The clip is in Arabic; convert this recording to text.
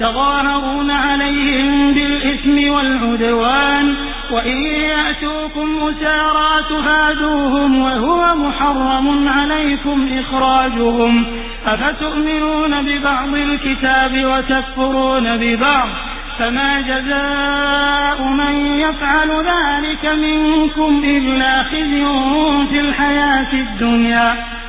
تظاهرون عليهم بالإثم والعدوان وإن يأتوكم أسارى تهادوهم وهو محرم عليكم إخراجهم. أفتؤمنون ببعض الكتاب وتكفرون ببعض؟ فما جزاء من يفعل ذلك منكم إلا خزي في الحياة الدنيا.